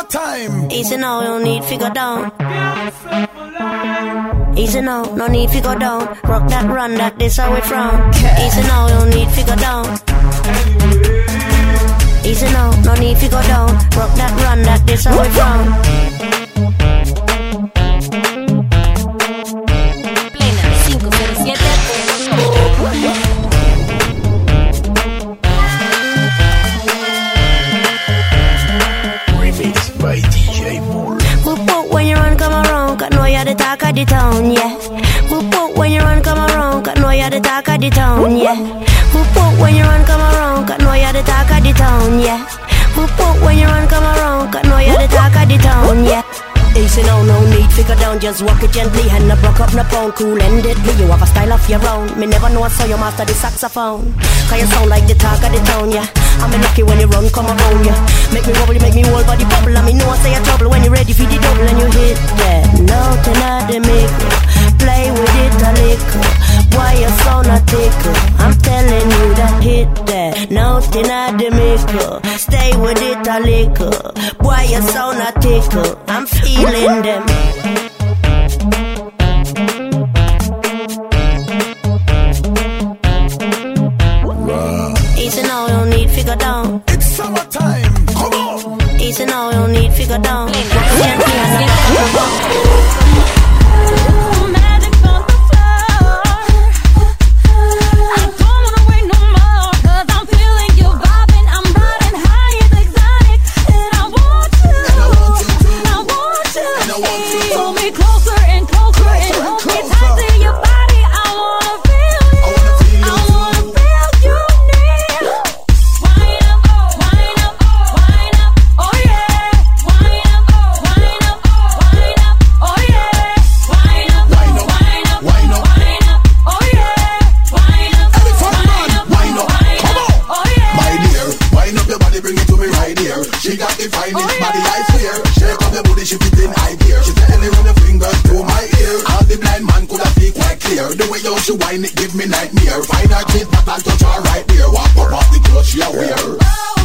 summertime. Easy now, no need figure down. Easy now, no need figure down. Rock that, run that, this how we from. Easy now, no need figure down. Easy now, no need figure down. Rock that, run that, this how we from. Of the town, yeah. Whoop whoop when you run, come around, cause know you're the talk of the town, yeah. Whoop whoop when you run, come around, cause know you're the talk of the town, yeah. Whoop whoop when you run, come around, cause know you're the talk of the town, yeah. Easy now, no need figure down, just walk it gently And no broke up, no pound, cool endedly You have a style of your own Me never know I saw you master the saxophone Cause you sound like the talk of the town, yeah I'm a lucky when you run, come around, yeah Make me wobble, make me whole body bubble And me know I say a trouble when you ready for the double And you hit that the Stay with it a little Why you sound a tickle I'm feeling them Easy now, you don't need figure down. It's summertime. Come on. Easy now, you don't need figure down. She whine it give me nightmare. Find a kid, but I'll touch her right there. Walk up off the she a wear. It's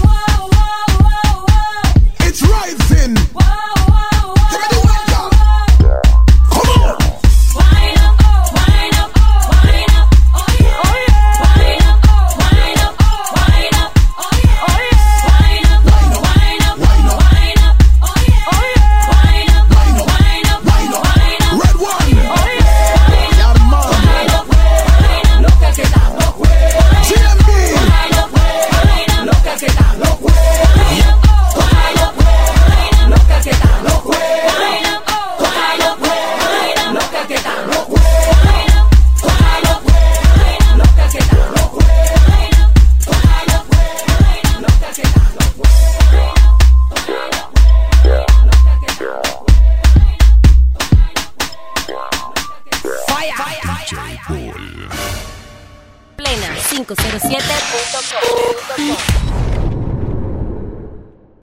Plena 507.com.